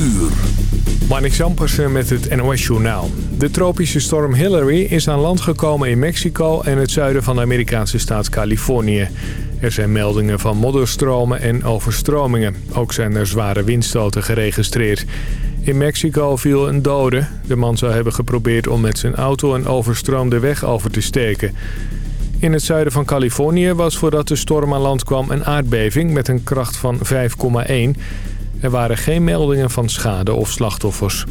uur. Marnik Zampersen met het NOS-journaal. De tropische storm Hillary is aan land gekomen in Mexico en het zuiden van de Amerikaanse staat Californië. Er zijn meldingen van modderstromen en overstromingen. Ook zijn er zware windstoten geregistreerd. In Mexico viel een dode. De man zou hebben geprobeerd om met zijn auto een overstroomde weg over te steken. In het zuiden van Californië was voordat de storm aan land kwam een aardbeving met een kracht van 5,1. Er waren geen meldingen van schade of slachtoffers.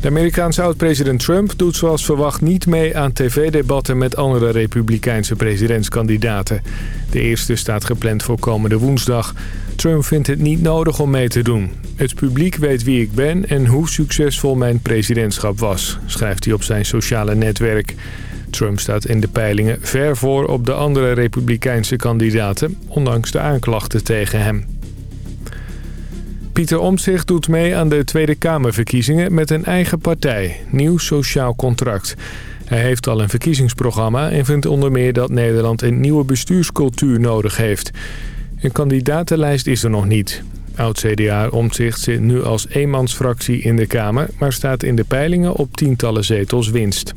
De Amerikaanse oud-president Trump doet zoals verwacht niet mee aan tv-debatten met andere republikeinse presidentskandidaten. De eerste staat gepland voor komende woensdag. Trump vindt het niet nodig om mee te doen. Het publiek weet wie ik ben en hoe succesvol mijn presidentschap was, schrijft hij op zijn sociale netwerk. Trump staat in de peilingen ver voor op de andere republikeinse kandidaten, ondanks de aanklachten tegen hem. Pieter Omtzigt doet mee aan de Tweede Kamerverkiezingen met een eigen partij, Nieuw Sociaal Contract. Hij heeft al een verkiezingsprogramma en vindt onder meer dat Nederland een nieuwe bestuurscultuur nodig heeft. Een kandidatenlijst is er nog niet. Oud-CDA Omtzigt zit nu als eenmansfractie in de Kamer... maar staat in de peilingen op tientallen zetels winst.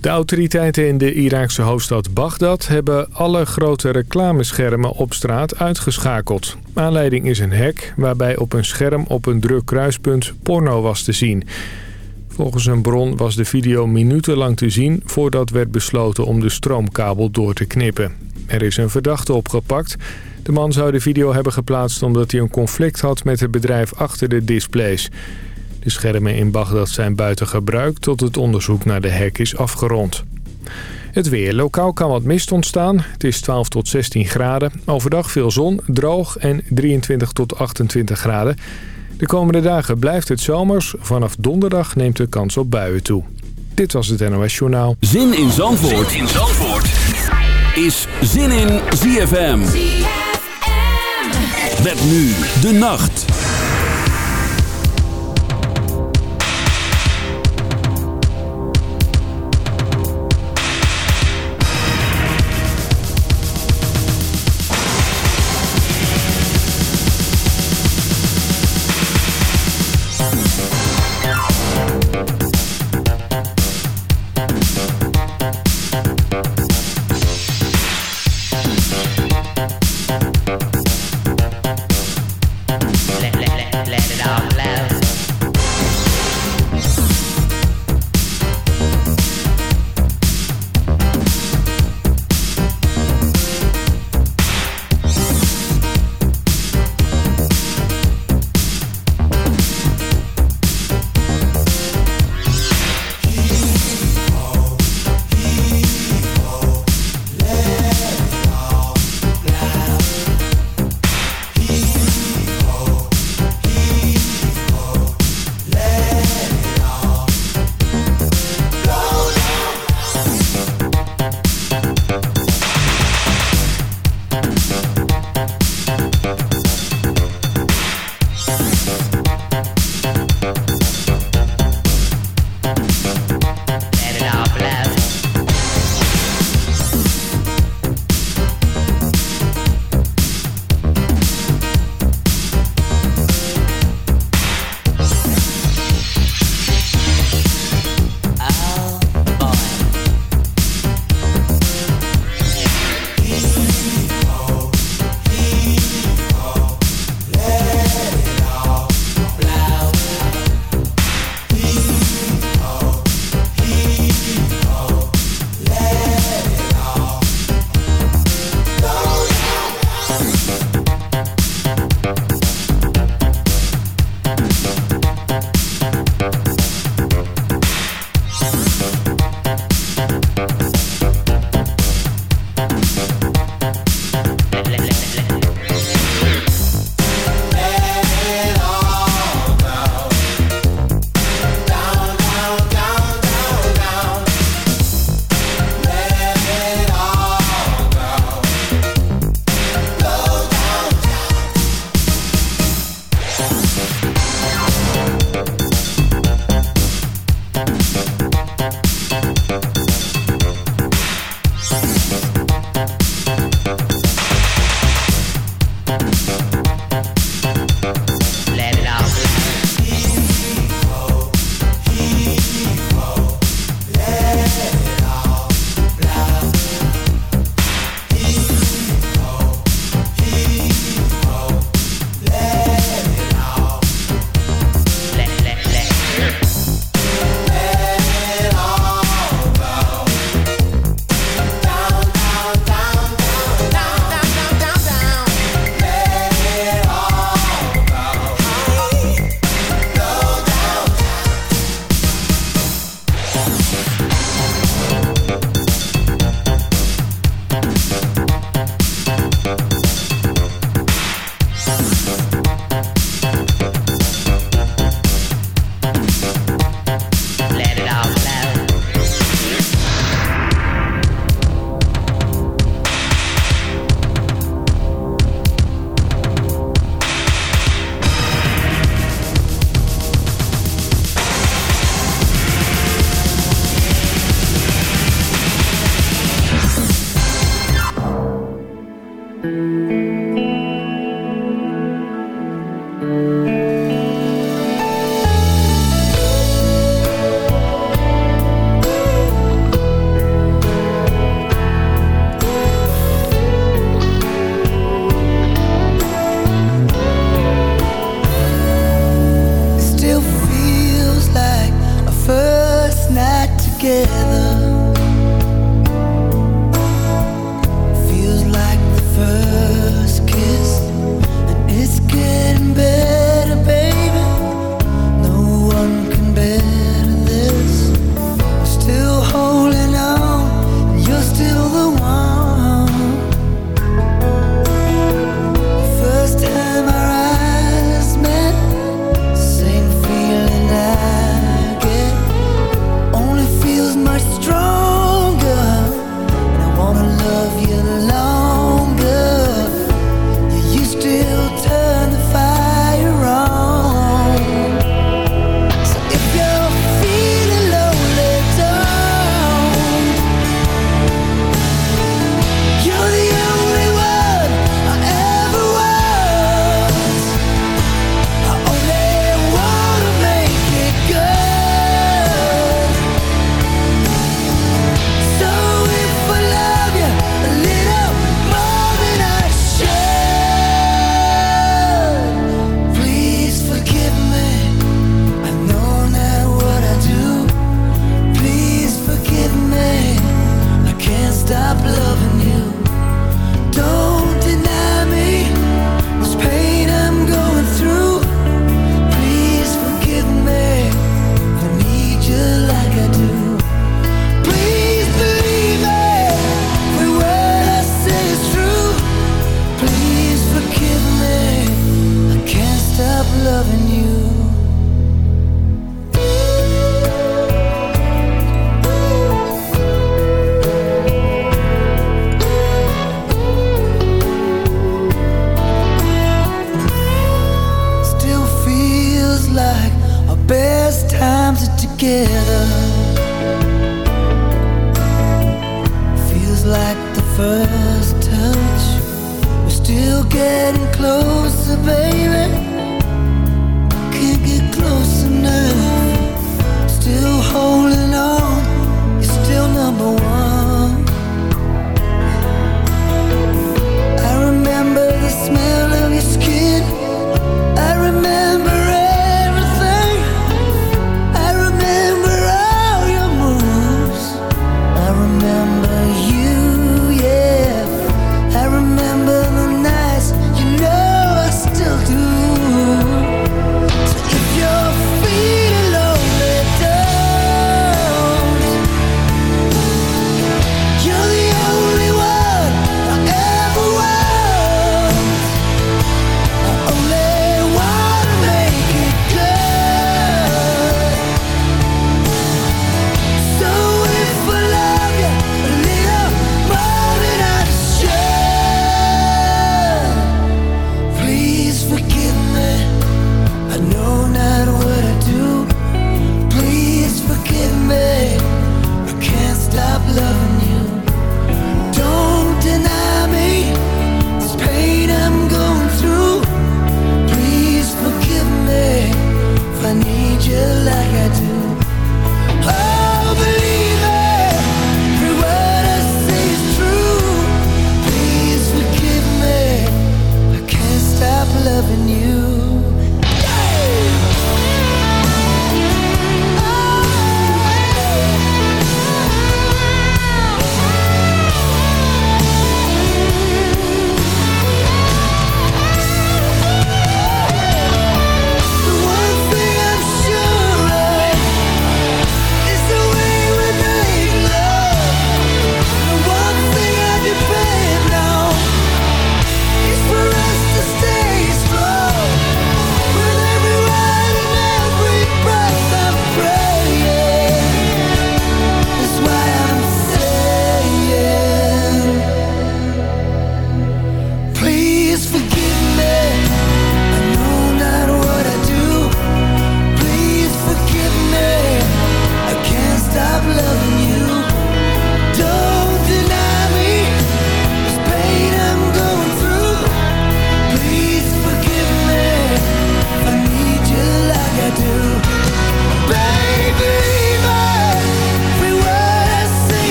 De autoriteiten in de Iraakse hoofdstad Bagdad hebben alle grote reclameschermen op straat uitgeschakeld. Aanleiding is een hek waarbij op een scherm op een druk kruispunt porno was te zien. Volgens een bron was de video minutenlang te zien voordat werd besloten om de stroomkabel door te knippen. Er is een verdachte opgepakt. De man zou de video hebben geplaatst omdat hij een conflict had met het bedrijf achter de displays. De schermen in Bagdad zijn buiten gebruik tot het onderzoek naar de hek is afgerond. Het weer. Lokaal kan wat mist ontstaan. Het is 12 tot 16 graden. Overdag veel zon, droog en 23 tot 28 graden. De komende dagen blijft het zomers. Vanaf donderdag neemt de kans op buien toe. Dit was het NOS Journaal. Zin in Zandvoort, zin in Zandvoort. is Zin in ZFM. ZFM. Met nu de nacht.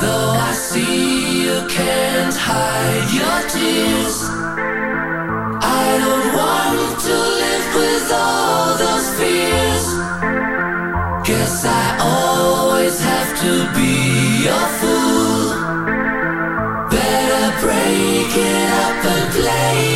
Though I see you can't hide your tears I don't want to live with all those fears. Guess I always have to be your fool. Better break it up and play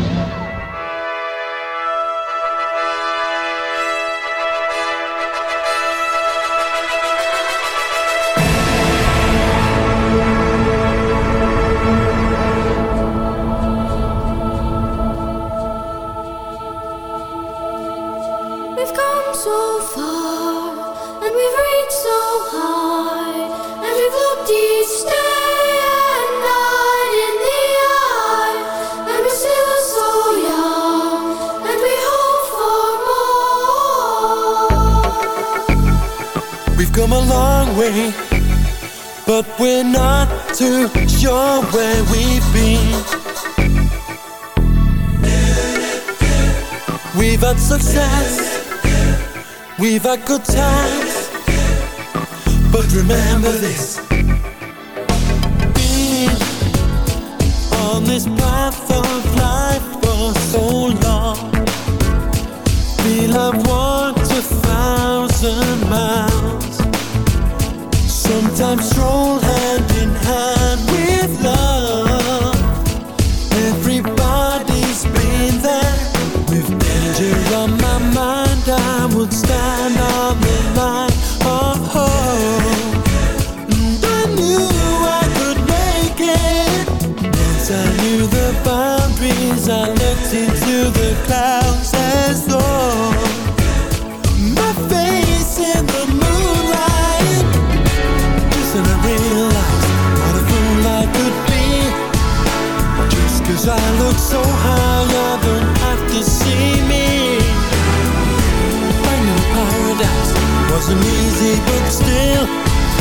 where we've been. We've had success, we've had good times, but remember this. been on this path of life for so long, we'll have walked a thousand miles, sometimes strolled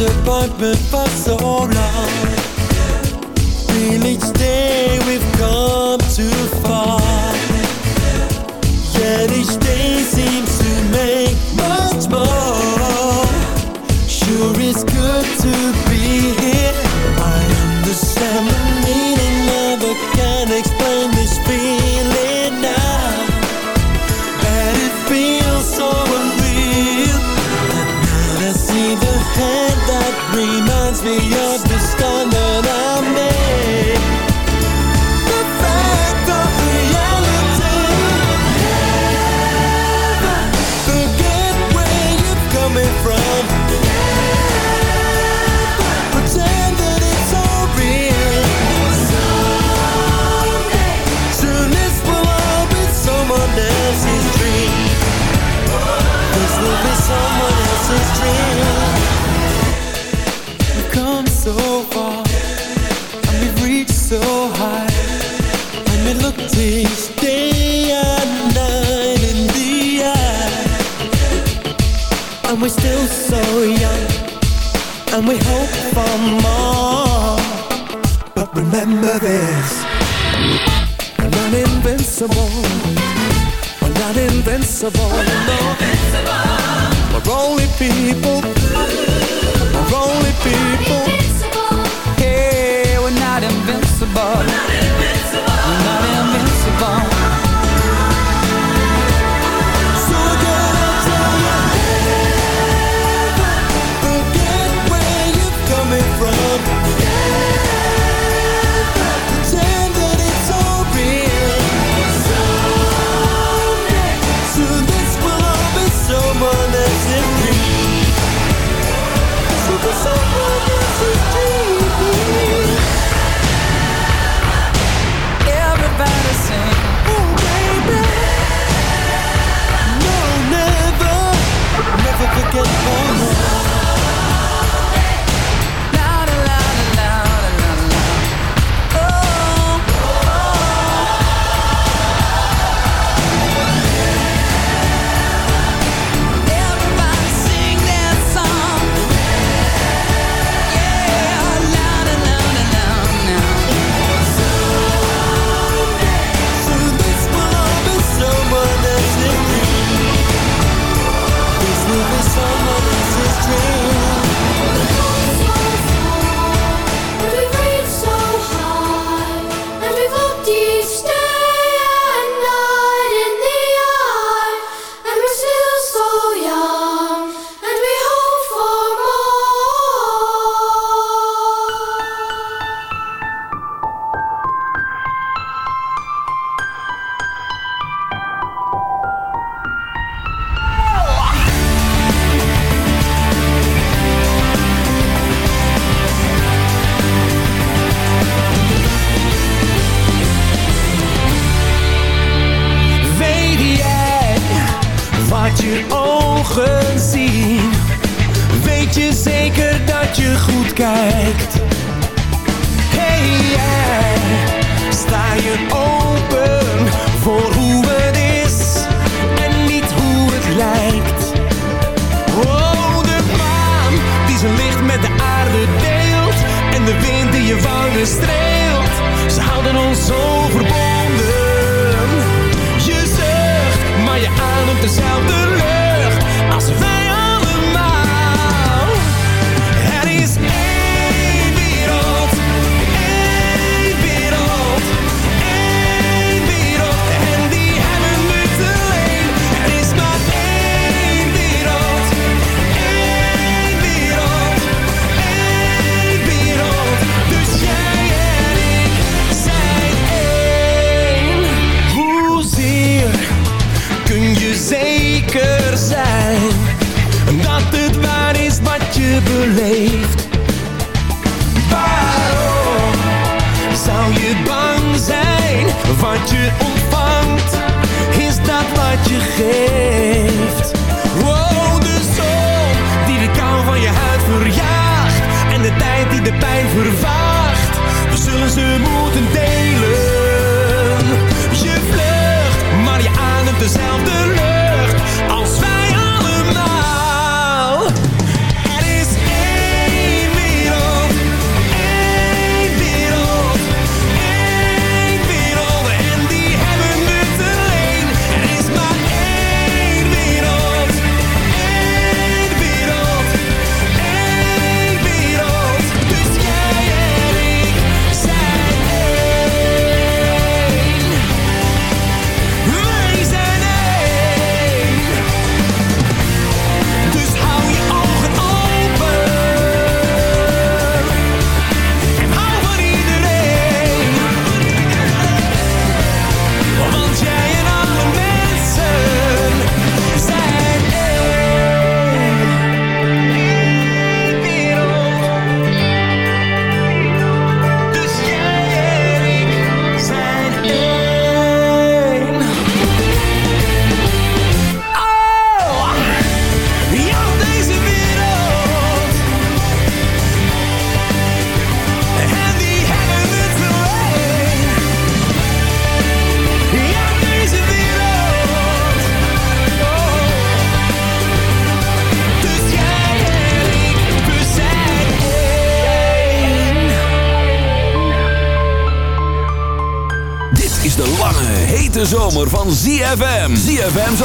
disappointment for so long. Feel each day we've gone. invincible. We're not invincible. We're, not invincible. we're only people. We're only people. Yeah, we're not invincible. We're not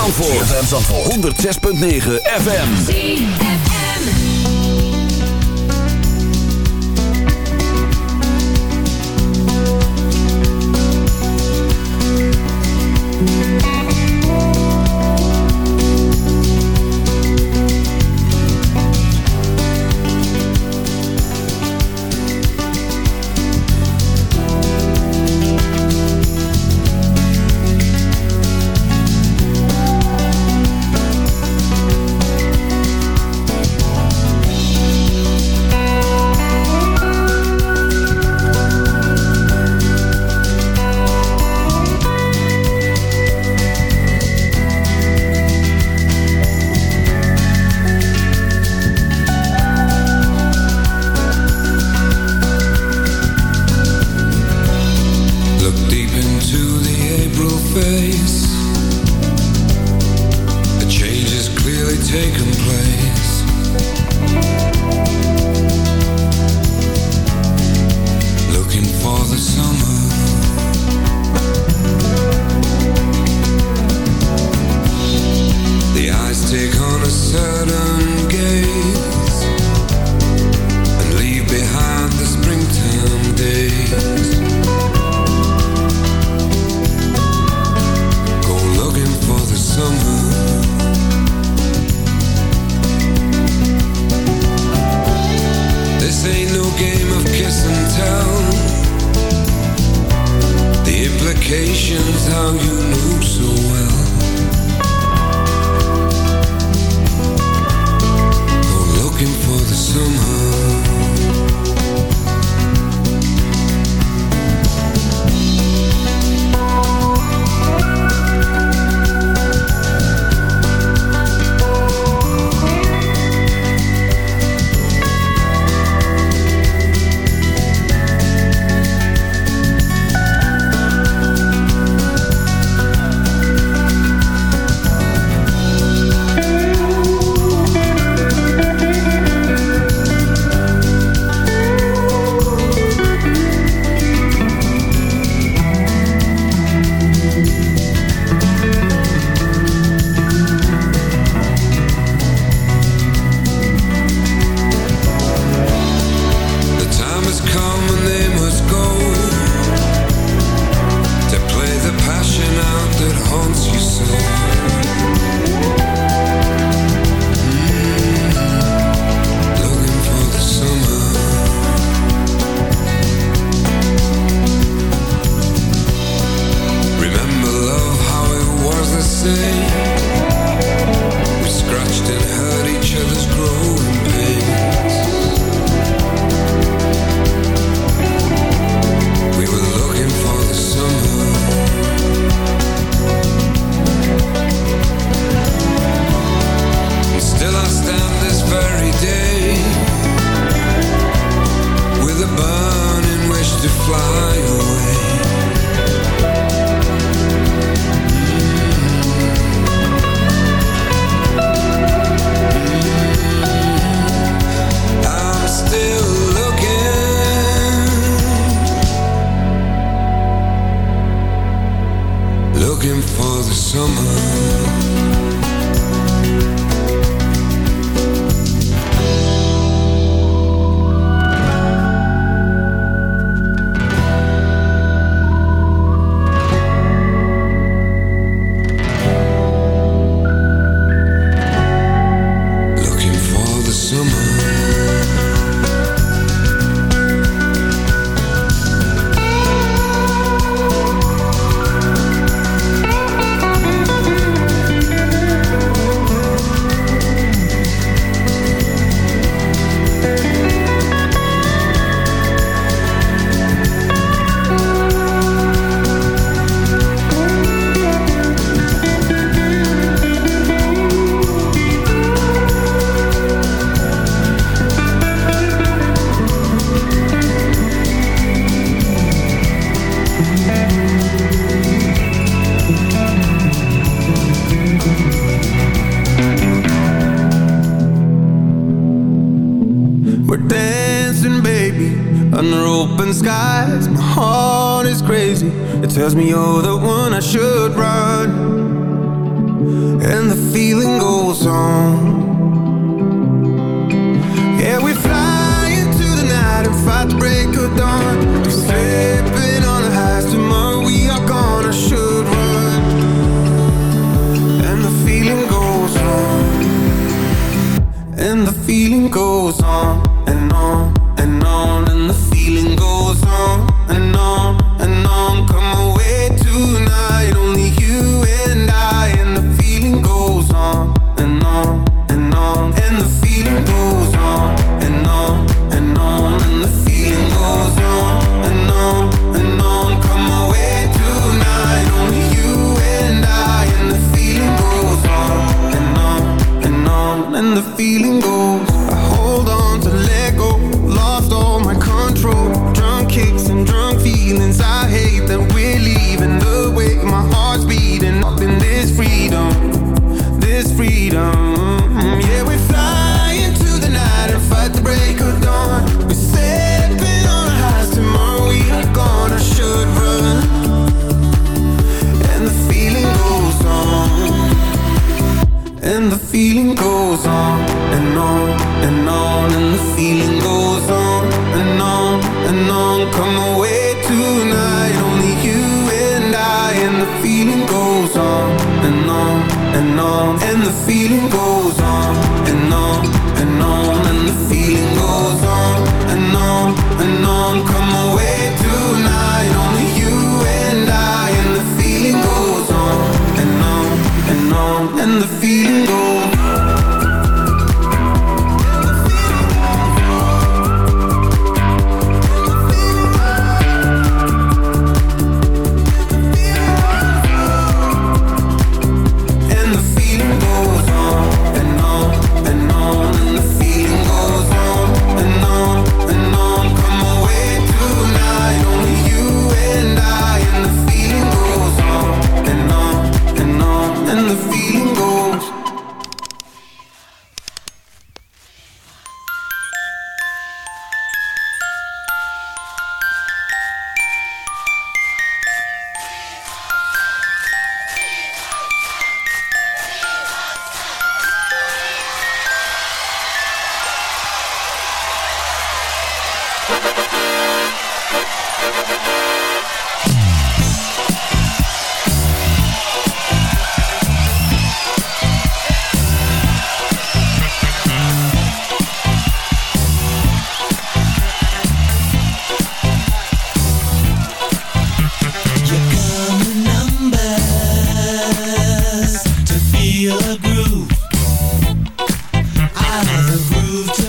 Zandvoort. ZFM Zandvoort. 106.9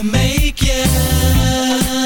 make you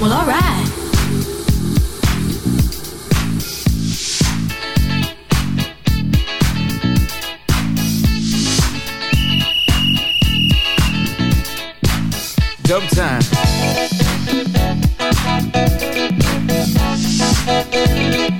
Well, alright. Dub time. There's not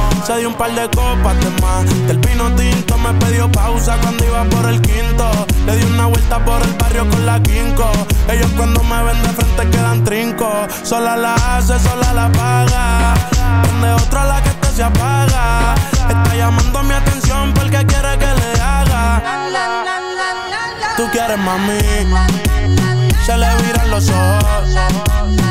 Se dio un par de copas de más. Del vino tinto me pidió pausa cuando iba por el quinto. Le di una vuelta por el barrio con la quinco. Ellos cuando me ven de frente quedan trinco. Sola la hace, sola la paga. Donde otra la que este se apaga. Está llamando mi atención porque quiere que le haga. Tú quieres mami. Se le viran los ojos.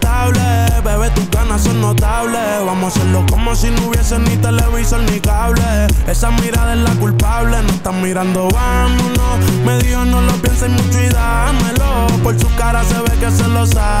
bebé, tus ganas son notables. Vamos a hacerlo como si no hubiese ni televisor ni cable. Esa mirada es la culpable, no están mirando, vámonos. Me dijo no lo pienses mucho y dámelo. Por su cara se ve que se lo saboreó.